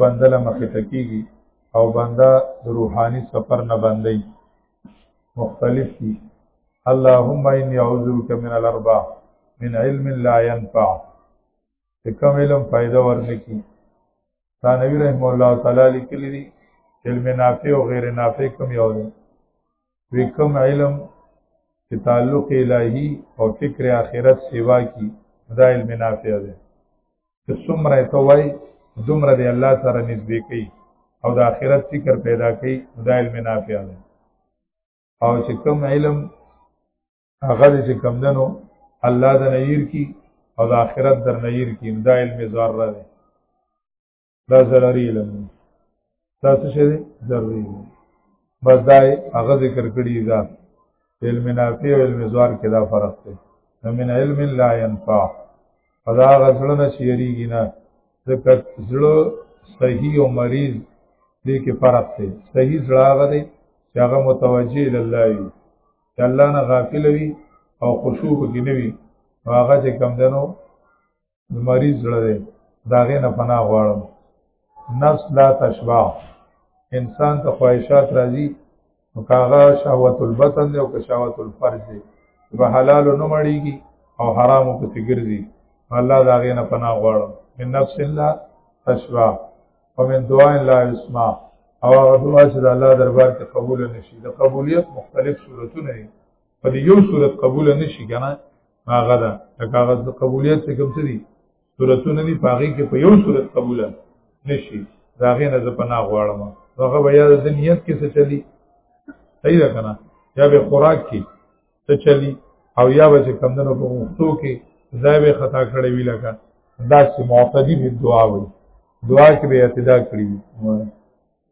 بنده له مخې ته کېږي او بنده د روحاني سفر نه بندي مختلف دي اللهم اني اعوذ بك من الاربع من علم لا ينفع چې کوم علم فائدہ ورنکي دا نبی رحم الله تعالی لیکلی دي علم نافع او غیر نافع کوم یو دی وی کوم علم چې تعلق الهي او فکر آخرت سیوا کی دا علم نافع دی چې څومره ته وای دومره دی الله سره نږدې کوي او د آخرت فکر پیدا کوي دا علم نافع دی او چې کوم علم هغه چې کم دنو الله د نیر کی او د آخرت در نیر کی دا علم ضار دی دا ضروري علم دا څه شی دی ضروري علم بس دا هغه ذکر کړی دا علم نافع او علم زوار کې دا فرق دی من علم لا ينفع فدا غسړه نه شیریږي نه ځکه زړه صحیح او مریض دې کې فرق دی صحیح زړه هغه دی چې هغه متوجه الی الله وي چې الله نه غافل وي او خشوع کې نه وي هغه چې کم دنو د مریض زړه دی دا غې نه پناه غواړم نفس لا تشبع انسان ته خواهشات راځي نو کاغه شهوت البطن دی او که شهوت الفرج دی به حلال نه مړیږي او حرام په فکر دی الله دا غې نه پناه غواړم من نفس لا تشبع ومن دعاء لا يسمع او هغه دعا چې د الله دربار کې قبول نشي د قبولیت مختلف صورتونه دي په دې یو صورت قبول نه شي کنه هغه دا کاغذ د قبولیت څخه کوم څه دي صورتونه دي پاغي کې په یو صورت قبول نه شي دا غي نه زه پناه غواړم هغه بیا د نیت کې څه چلی صحیح ده کنه یا به خوراک کې څه چلی او یا به چې کمندونو په وختو کې ځای به خطا کړی وی لکه دا چې معتدی به دعا وي دعا کې به اعتدا کړی وي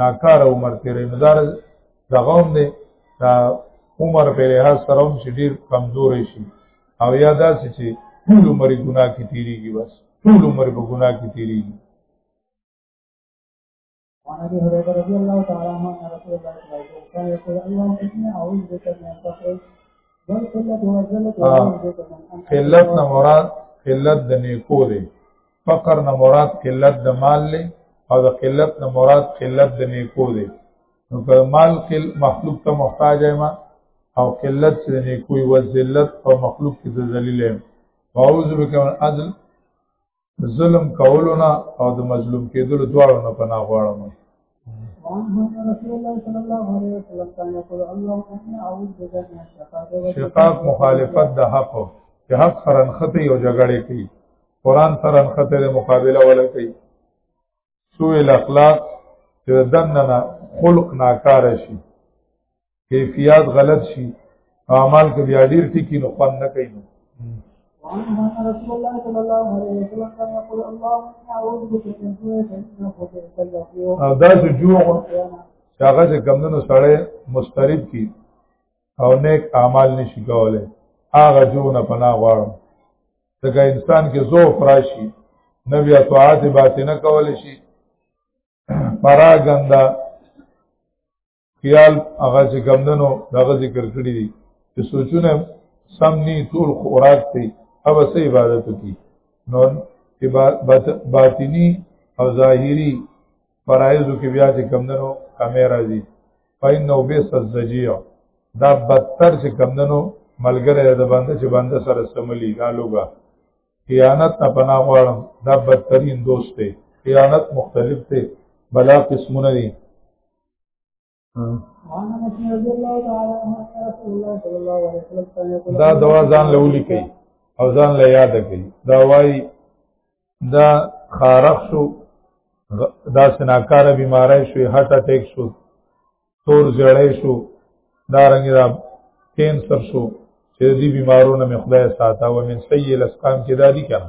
ناکار عمر تیرې مدار دغوم دی دا عمر په لحاظ سره هم چې ډیر کمزورې شي او یا داسې چې ټول عمر ګناه کې تیریږي بس ټول عمر په ګناه کې تیریږي وعن ابي هريره رضي الله تعالى عنه ان رسول الله صلى الله عليه وسلم كان يقول اللهم اني اعوذ بك من ان تقل بل قلت وزلت واعوذ بك من ان قلت نه مراد قلت د نیکو دی فقر نه مراد قلت د مال له او د قلت نه مراد قلت د نیکو دی نو که مال قل مخلوق ته محتاج ما او قلت چې د نیکو او ذلت او مخلوق کې د ذلیل یم واعوذ بک من عدل ظلم کولونه او د مظلوم کېدلو دواړو نه پناه غواړم شقاق مخالفت د حق چې حق سره نخته یو جګړه کوي قران سره نخته مقابله ولا کوي سوء الاخلاق چې دننه خلق ناکاره شي کیفیت غلط شي اعمال کې بیا ډیر ټکی نو خوان نه کوي نو وعن محمد رسول الله صلى الله عليه وسلم كان يقول اللهم اني اعوذ بك من جوع فانه خطيئه او دا چې جوع چې هغه چې کمندونو سړی مسترب کی او نیک اعمال نشي کولای هغه جوع نه پناه غواړم ځکه انسان کې ضعف راشي نه بیا طاعت باطنه کول شي پراګنده خیال هغه چې کمندنو دغه ذکر کړی دي چې سوچونه سم ني ټول خوراک دی او سه عبادت کی نو باطنی او ظاهری فرایزو کې بیا چې کمندنو کمې راځي پاین نو به سزجیو دا بدتر چې کمندنو ملګری د باندې چې باندې سره سملی دا لوګه خیانت نه پناه غواړم دا بدترین دوست دی خیانت مختلف دی بلا قسمونه دي دا دوا ځان له ولي کوي او ځان له یاد کوي دا وای دا خارق شو دا سناکار بیماری شو هارت اٹیک شو تور زړې شو دا رنګ دا کینسر شو چې دې بیمارونو مې خدای ساته او من سیل اسقام کې دادی کړه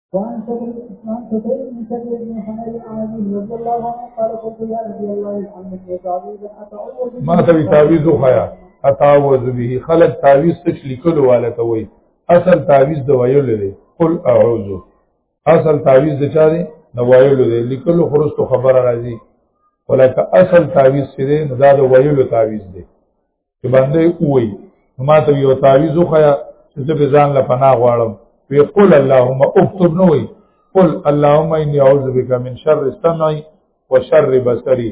وعن شكر عن شكر بن شكر بن حميد عن ابي رضي الله عنه قال قلت يا نبي الله علمك تعويذا اتعوذ ما تبي تعويذ خيا اتعوذ به خلق تعويذ تش لیکلو والا ته وای اصل تعویز د ویلو دی قل اعوذ اصل تعویز د چا دی د ویلو دی لیکلو خرستو خبر راځي ولکه اصل تعویز چې دی دا د ویلو تعویز دی چې باندې وای ما ته یو تعویذ خو یا چې به ځان له پناه غواړم وی قل اللهم اكتب نو وی قل اللهم اني اعوذ بك من شر سمعي وشر بصري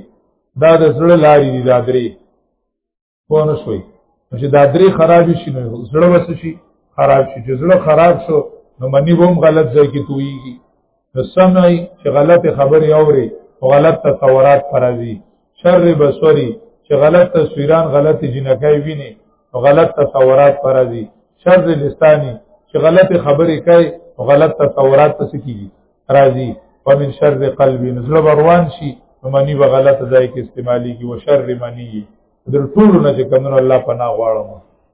دا د زړه لاري دي دا درې پوه نه شوي چې دا درې خراب شي نو زړه وسه شي خراب شي چې زړه خراب شو نو منی به هم غلط ځای کې تویږي نو سمعي چې غلط خبرې اوري او غلط تصورات پرځي شر بصري چې غلط تصویران غلط جنکای ویني او غلط تصورات پرځي شر لساني چې غلط خبرې کوي او غلط تصورات پس کیږي راځي ومن شر قلبي نزله روان شي منی به غلط ځای کې استعمالي کی وشر منی در ټول نه چې کمنو الله پناه غواړم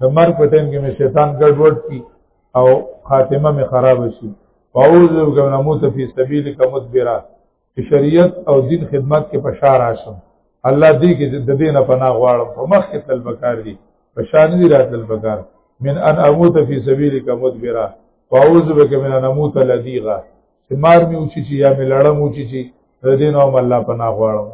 د مرګ په ټیم کې مې شیطان ګډوډ کی او خاتمه مې خراب شي فاوز کوم موت فی سبیل کمت برا شریعت او دین خدمت کې پشار آشم الله دې کې د دې نه پناه غواړم په مخ کې تل بکار دي په شان دي راتل بکار من ان اموت فی سبیل کمت برا فاوز بک من ان اموت لذیغا چې مار مې وچی چې یا مې لړم وچی چې د دې نو الله پناه غواړم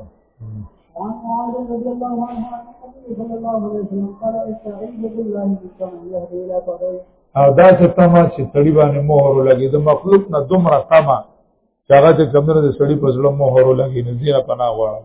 او دا څه تما چې سړی باندې مهر لګي د مخلوق نه دومره تما چې هغه د کمره د سړی په ځلو مهر لګي نه زیره پناه غواړم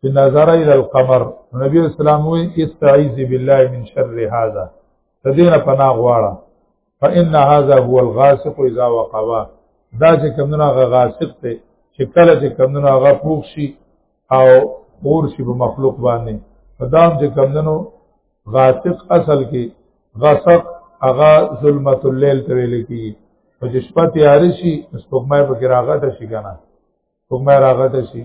چې نظر الى القمر نبی اسلام وی استعیذ بالله من شر هذا تدینه پناه غواړه فان هذا هو الغاسق اذا وقوا دا چې کمونه هغه غاسق ته چې کله چې کمونه هغه پوښ شي او اور شي په مخلوق باندې فدام چې کمونه غاسق اصل کې غسق هغه ظلمت الليل ته ویل کیږي او چې شپه تیار شي سپوږمۍ په کې راغټه شي کنه کوم راغټ شي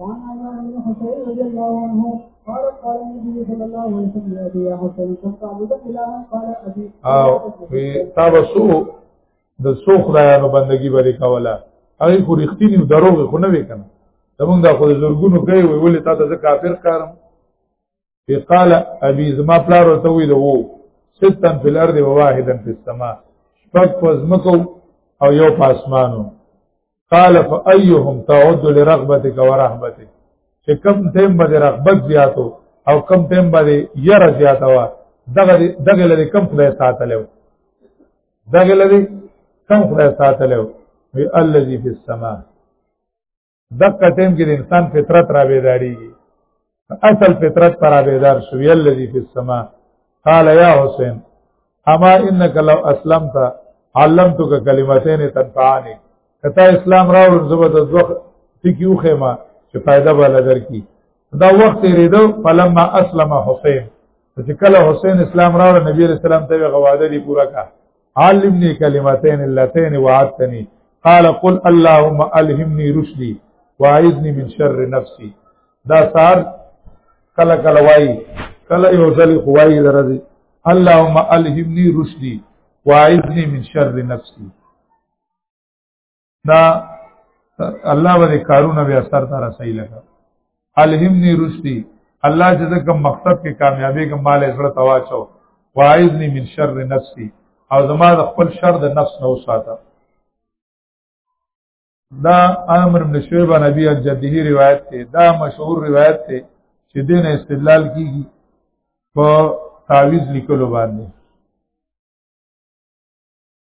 وعن عمران بن حسين رضي الله عنه قال قال النبي صلى الله عليه وسلم يا ابي يا حسين كم تعبد اله قال ابي او في تابسو د سو خدایانو بندگی باندې کوله هغه خو رښتینی دروغ خو نه وکنه زمونږ د خو زورګونو کوي وی ولې تا ته کافر کارم فی قال ابي زما پلار ورته وی دو ستن فی الارض و واحدا فی السما شپږ پزمکو او یو پاسمانو قال فايهم تعود لرغبتك ورهبتك چې کم تیم باندې رغبت زیاتو او کم تیم باندې یره زیاته وا دغه دغه لري کم خدای ساتلو دغه لري کم خدای ساتلو وی الذي في السماء دغه ټیم کې د انسان فطرت را بیداریږي اصل فطرت پر بیدار شو وی الذی فی السما قال یا حسین اما انک لو اسلمت علمتک کلمتین تنفعانی کته اسلام راوړ زبر د دوه ټکیو خېما چې فائدہ به لدر کی دا وخت ریدو فلما اسلم حسین چې کله حسین اسلام راوړ نبی رسول الله ته غواده دی پورا کا علمني كلمتين اللتين وعدتني قال قل اللهم الهمني رشدي واعذني من شر نفسي دا سار کله کله وای کله یو ځل خوای درځي اللهم الهمني رشدي واعذني من شر نفسي دا الله ولې کارونه بیا سر ته رسي لګا الهمنی رشدی الله چې کوم مقصد کې کامیابی کوم مال زړه تواچو واعذنی من شر نفسی او زما د خپل شر د نفس نه وساته دا امر ابن شعبہ نبی الجدی روایت ته دا مشهور روایت ته چې دین استدلال کیږي په تعویز لیکلو باندې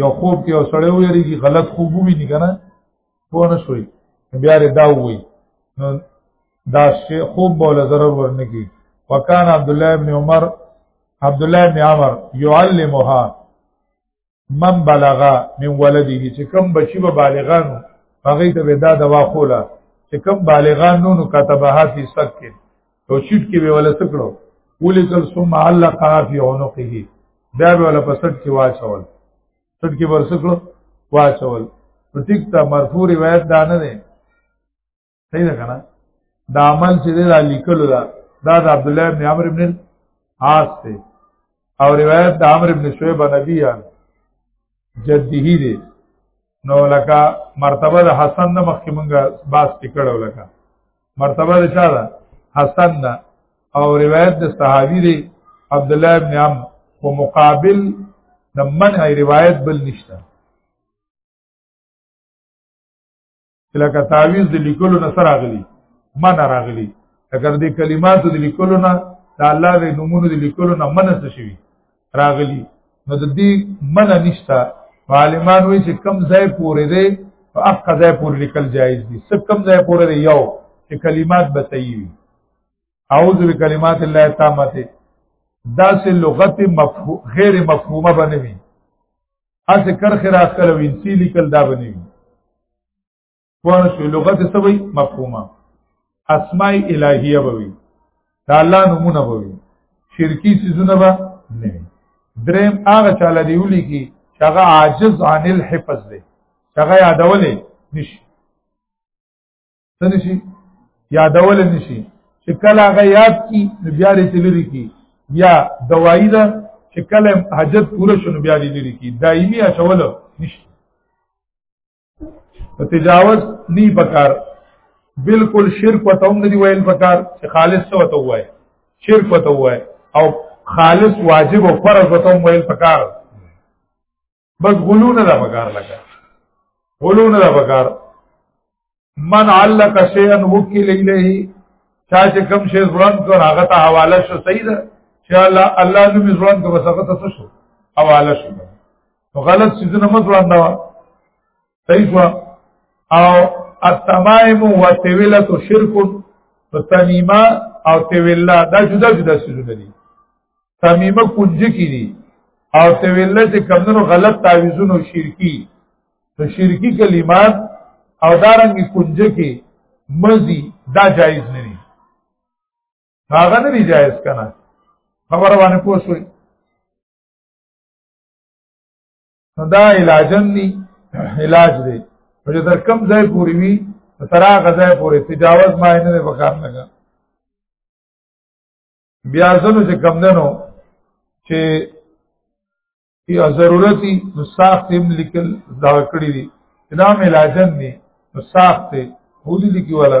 یو خوب کې او سړی ویریږي غلط خوب ویني کنه پوه نه شوي بیا لري دا وایي نو دا شی خوب بوله ضرر ورنګي وکانه عبد الله ابن عمر عبد الله ابن عمر يعلمها من بلغ من ولده چې کم بچي به بالغانو هغه ته به دا دوا خوله چې کم بالغانو نو کتبها فی سکه او چټ کې به ولا سکړو ولیکل ثم علق فی عنقه بیا به ولا پسټ کې واچول سټ کې ورسکړو واچول نو ټیک تا مرفوع روایت دا نه ده صحیح ده کنه دا عمل چې دا لیکلو دا دا د عبد الله ابن عمرو ابن عاص ته او روایت د عمرو ابن شعیب نبی جدیه دی نو لکه مرتبه د حسن نه مخکې مونږه باس پکړو لکه مرتبه د چا ده حسن ده او روایت د صحابي دی عبد الله ابن عم په مقابل د منع روایت بل نشته لکه تعویز د لیکلو نه سره غلی من راغلی لکه د کلماتو د لیکلو نه د الله د نمونه د لیکلو نه من څه شوی راغلی نو د دې من نشتا عالمان وی چې کم ځای پورې دی په حق ځای پورې لیکل جایز دي څه کم ځای پورې دی یو چې کلمات به صحیح وي اعوذ بکلمات الله التامه دا سه لغت مفهوم غیر مفهومه بنوي اسه کرخ را کلو انسی لیکل دا بنی پوه شو لغت سوی مفهومه اسماء الهیه بوي دا الله نمونه بوي شرکی سيزونه به نه دریم هغه چاله دی ولي کی هغه عاجز عن الحفظ دی هغه یادولې نشي څنګه شي یادول نشي چې کله هغه یاد کی نو بیا لري تلری کی یا دوايي ده چې کله حاجت پوره شونه بیا لري کی دایمي اچول نشي په تجاوز نی پکار بالکل شرک وته هم دی ویل پکار چې خالص څه وته وای شرک وته وای او خالص واجب او فرض وته هم ویل پکار بس غلو نه دا بکار لکه غلو نه دا بکار من علق شیئا وکیل الیه چا چې کم شی ځوان کړ هغه ته حواله شو صحیح ده چې الله الله نوم ځوان کړ بس هغه ته شو حواله شو نو غلط سيزونه مت ځوان دا صحیح وا او التمائم وتویلت شرک تمیمه او تویلا دا جدا جدا سيزونه دي تمیمه کنجي کې دي او تویلا چې کمنو غلط تعویذونو شرکی نو شرکی کلمات او دارنګي کنجي کې مزي دا جایز نه دي هغه نه دي جایز کنه خبر باندې پوښوي نو دا علاجن دی علاج دی او چې تر کم ځای پورې وي تر هغه ځای پورې تجاوز ما نه وکړ لګا بیا ځنو چې کم دنو چې یا ضرورتي نو ساخت هم لیکل دا کړی دي دا علاجن دی نو ساخت هولي لیکي ولا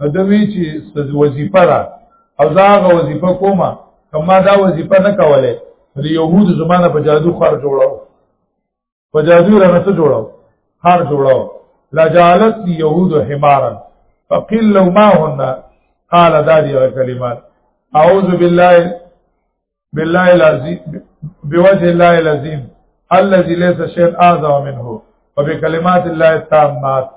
نو دوی چې وظیفه را او دا غو وظیفه کومه کما دا وظیفه نه کوله د يهود زمانه په جادو خار جوړاو په جادو را نه جوړاو خار جوړاو لا جعلت يهود حمارا فقيل لو ما هن قال دا دي کلمات اعوذ بالله بالله العظیم بوجه الله العظیم الذي ليس شيء اعظم منه وبكلمات الله التامات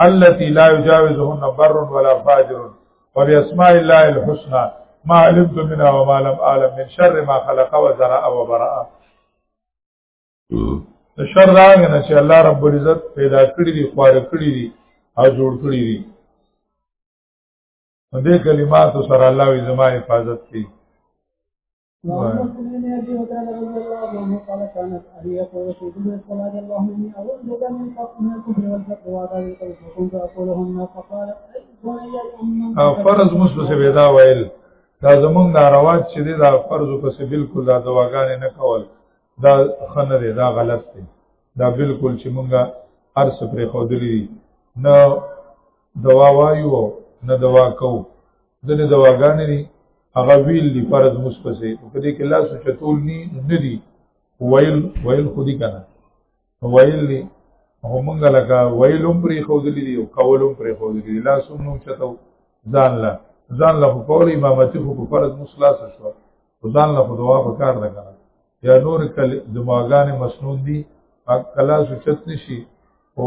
التي لا يجاوزهن بر ولا فاجر وباسماء الله الحسنى ما علمت منها وما لم اعلم من شر ما خلق وزرع وبرأ د شر راغ نه چې الله رب العزت پیدا کړی دی خوار کړی دی او جوړ کړی دی په دې کلماتو سره الله وي زما حفاظت کوي او فرض مسلو سے بیدا ویل دا زمونږ دا رواج چې دی دا فرضو پسې بالکل دا دواګانې نه کول دا خنه دی دا غلط دی دا بالکل چې مونږه هر څه پرې خودلی دي نه دوا وایو نه دوا کو ځنې دواګانې دي هغه ویل دي فرض مصپسې په دې کې لاس چتول ني نه دي ویل ویل خودي کنه ویل دي هو مونږ لکه ویلوم پرې خو دي دي او کولوم پرې خو دي لا سونو چتو ځان لا ځان له کول امامتي خو په فرض مصلاص شو ځان له دعا په کار ده کنه یا نور کل دماغان مسنون دي کلا سوچت نشي او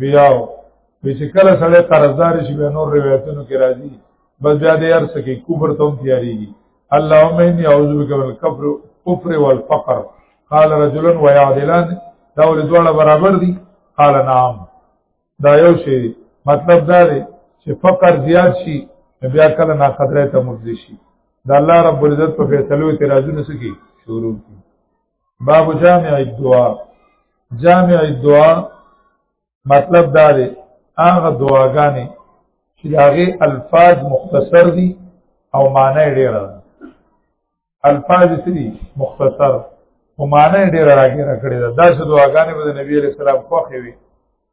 ویاو وی چې کله سړی قرضدار شي به نور روایتونو کې راځي بس بیا دې ارس کې کوبر ته تیاریږي اللهم اني اعوذ بك من الكفر كفر والفقر قال رجل ويعدلان دا ول دواړه برابر دي قال نعم دا یو شی مطلب دا دی چې فقر زیات شي بیا کله نا قدرې ته مفضي شي دا الله رب العزت په فیصلو اعتراضونه سکی شروع کی باب جامع الدعا جامع الدعا مطلب دا دی هغه دعاګانې چې هغه الفاظ مختصر دي او معنی ډېره ده الفاظ سری مختصر او معنی ډېره راګره کړې ده دا څه دعاګانې به د نبی عليه السلام خوښې وي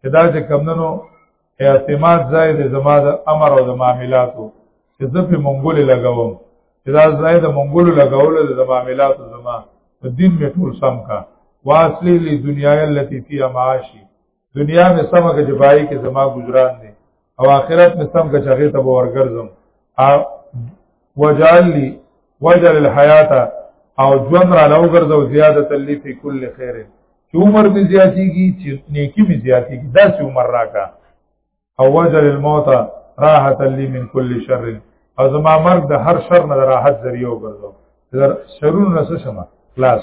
چې دا چې کمندنو اعتماد ځای د زما د امر او د معاملاتو چې زه په منګول لګوم چې دا ځای د منګول لګول د معاملاتو زما په دین می ټول سم کا واصلی لی دنیا التي فی معاشی دنیا می سمګه جبای کې زما گزاران دی او آخرت مې سم که چغې ته به ورګرځم وجعل لي وجعل الحیات او ژوند را لو ګرځو زیادت لي فی کل خیر چې عمر مې زیاتیږي چې نیکی مې زیاتیږي داسې عمر راکا او وجعل الموت راحت لي من کل شر او زما مرګ د هر شر نه راحت ذریعہ وګرځو شرون نه شمه خلاص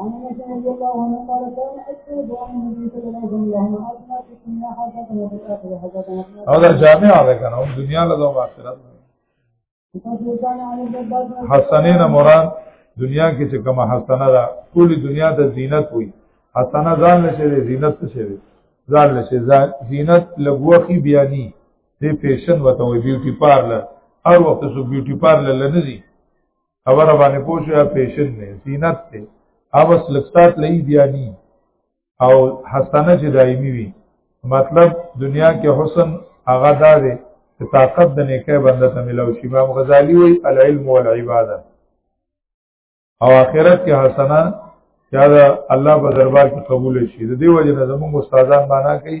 عن انس رضي الله عنه قال كان اكثر دعاء النبي صلى الله عليه وسلم اللهم اجعلنا في الدنيا حسنه وفي الاخره حسنه هذا جامع ده كان هم دنيا له دوم اخرت حسنین مراد دنیا کې چې کومه حسنه ده ټول دنیا د زینت وي حسنه ځان نشي زینت نشي ځان نشي زینت لګوخي بیاني دې فیشن وته وي بیوټي پارلر هر وخت سو بیوټي پارلر لنځي خبر باندې پوښو یا پیشن نه زینت ته اوس لکسات لې دیانی او حسنه چې دایمي وي مطلب دنیا کې حسن هغه دا دی چې طاقت د نیکه بنده ته ملو شي امام غزالی وی العلم والعباده او آخرت کې حسنه چې دا الله په دربار کې قبول شي د دې وجه نه زموږ استادان معنا کوي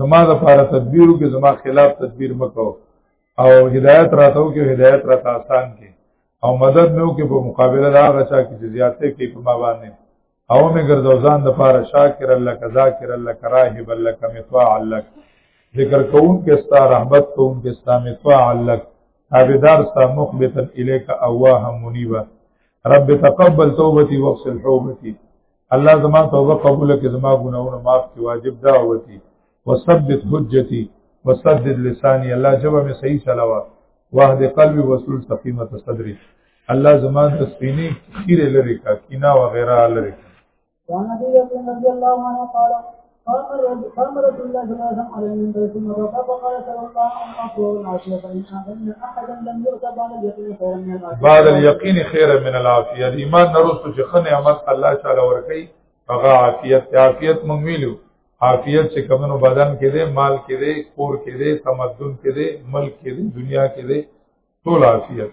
زما د پاره تدبیرو کې زما خلاف تدبیر مکو او هدایت راتاو کې هدایت راته آسان کې او مدد مې وکړي په مقابله دا غچا کې چې زیاتې کې په ما باندې او مې ګرځوزان د پاره شاکر الله کذا کر الله کراهب الله کمتوا الله ذکر کوون کې ستا رحمت کوون کې ستا متوا الله تابعدار ستا مخبتا الیک اواه منیبا رب تقبل توبتی واغسل حوبتی الله زما توبه قبول کړي زما ګناهونه معاف کړي واجب دا وتی وثبت حجتي وسدد لساني الله جواب مې صحیح چلاوه واهد قلبي وصول سقيمه صدري الله زما د سپینې خیره لري کا کینا و غیره لري وعن ابي بکر رضي الله عنه قال فأمر رسول الله صلى الله عليه وسلم على المنبر ثم رفع فقال صلى الله عليه وسلم العافية فإن أغنى أحدا لم يؤت بعد اليقين خيرا من العافية بعد اليقين خيرا من العافية الإيمان نرسل چې خنه عمل الله تعالی ورکي هغه عافیت عافیت مونږ ویلو عافیت چې کمنو بدن کې دی مال کې دی کور کې دی تمدن کې دی ملک کې دی دنیا کې دی ټول عافیت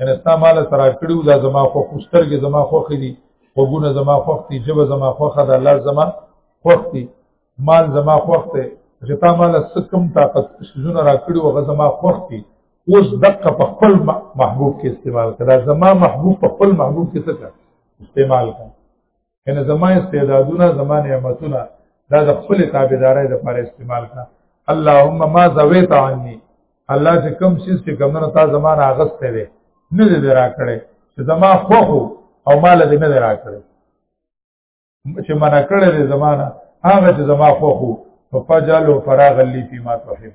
ان استا مال سره کړو دا زما خو خوسترګې زما خوخ دي وګونه زما خوخ دي جبه زما خوخ ده لار زما خوخ دي مال زما خوخ ته چې تا مال سکم طاقت شزونه را کړو هغه زما خوخ دي اوس دقه په خپل محبوب کې استعمال کړه زما محبوب په خپل محبوب کې څه استعمال کړه کنه زما استعدادونه زما نعمتونه دا د خپل تابعداري د پر استعمال کړه اللهم ما زويت عني الله چې کوم شي چې کومه تا زمانه اغسته وي نه دې را کړې چې زما خوخو او مال دې نه را کړې چې منا کړې دې زمانه هغه چې زما خوخو فجلوا فراغ لي فيما تحب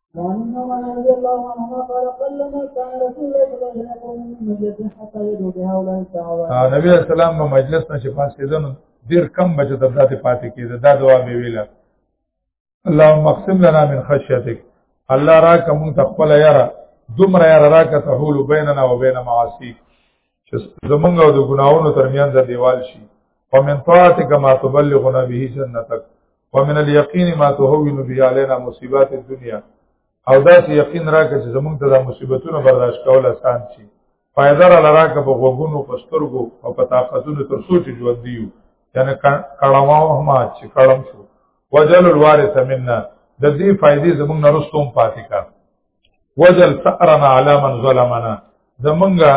وعن ابن عمر رضي الله عنهما قال قل ما كان رسول الله صلى الله عليه وسلم يقوم من مجلس حتى يدعو بهؤلاء الدعوات. النبي عليه السلام په مجلس نه چې پاس کېدنو ډېر کم بچه د ذاتې پاتې کېده دا دعا به ویله اللهم اقسم لنا من خشيتك الله راکه مونږ ته خپل یاره دومره یاره راکه تحول بیننا وبین معاصیک چې زمونږ او د ګناونو ترمنځ د دیوال شي ومن طاعتك ما تبلغنا به جنتك ومن اليقين ما تهون به علينا مصيبات الدنيا او دا چې یقین راکړي چې زمونږ ته د مصیبتونو برداشت کول آسان شي فائدہ را لراکه په غوګونو په سترګو او په طاقتونو تر سوچ ژوند دیو یعنی کړهواو هم چې کړم شو وجل الوارث منا د دې فائدې زمونږ نرستوم پاتې کړ وجل ثأرنا على من ظلمنا زمونږه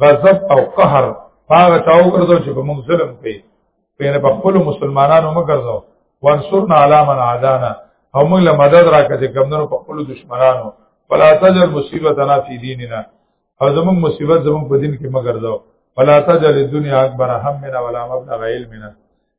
غضب او قهر هغه چاو ګرځو چې په موږ ظلم کوي پیر په خپل مسلمانانو مګرځو وانصرنا على من عادانا او موږ له مدد راکړه چې کمندونو په خپل دشمنانو فلا تجر مصیبتنا فی دیننا او زمونږ مصیبت زمونږ په دین کې مګرځو فلا تجر الدنيا اکبر همنا ولا مبلغ علمنا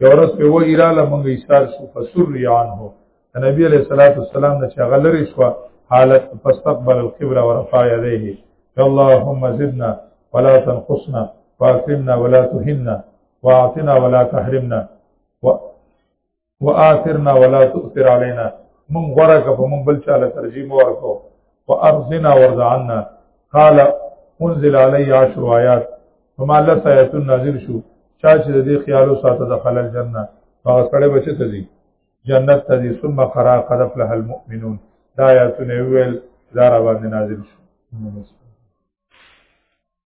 یورس په و ایراله مونږ ایثار شو فسریان هو نبی علیہ الصلوۃ والسلام د چغلری شو حالت فاستقبل القبر ورفع يديه اللهم زدنا ولا تنقصنا واكرمنا ولا تهنا واعطنا ولا تحرمنا واثرنا ولا تؤثر علينا من غرق فمن بل چاله ترجمه ورکو وارزنا وارضعنا قال انزل علي عشر آيات فما الله سایتون نازل شو چا چې د دې خیالو ساته د خلل جننه هغه سره بچی ته دي جنت ته دي ثم قرا قد افلح المؤمنون دا آیاتونه ویل زار باندې نازل شو